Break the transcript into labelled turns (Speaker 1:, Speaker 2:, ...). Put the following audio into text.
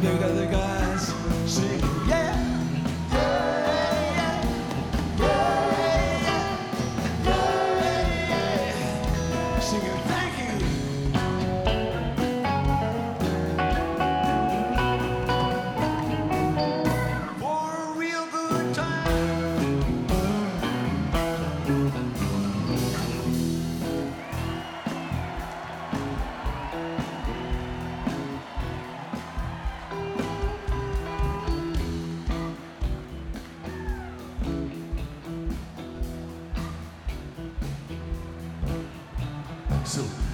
Speaker 1: Deus, Deus, Deus. So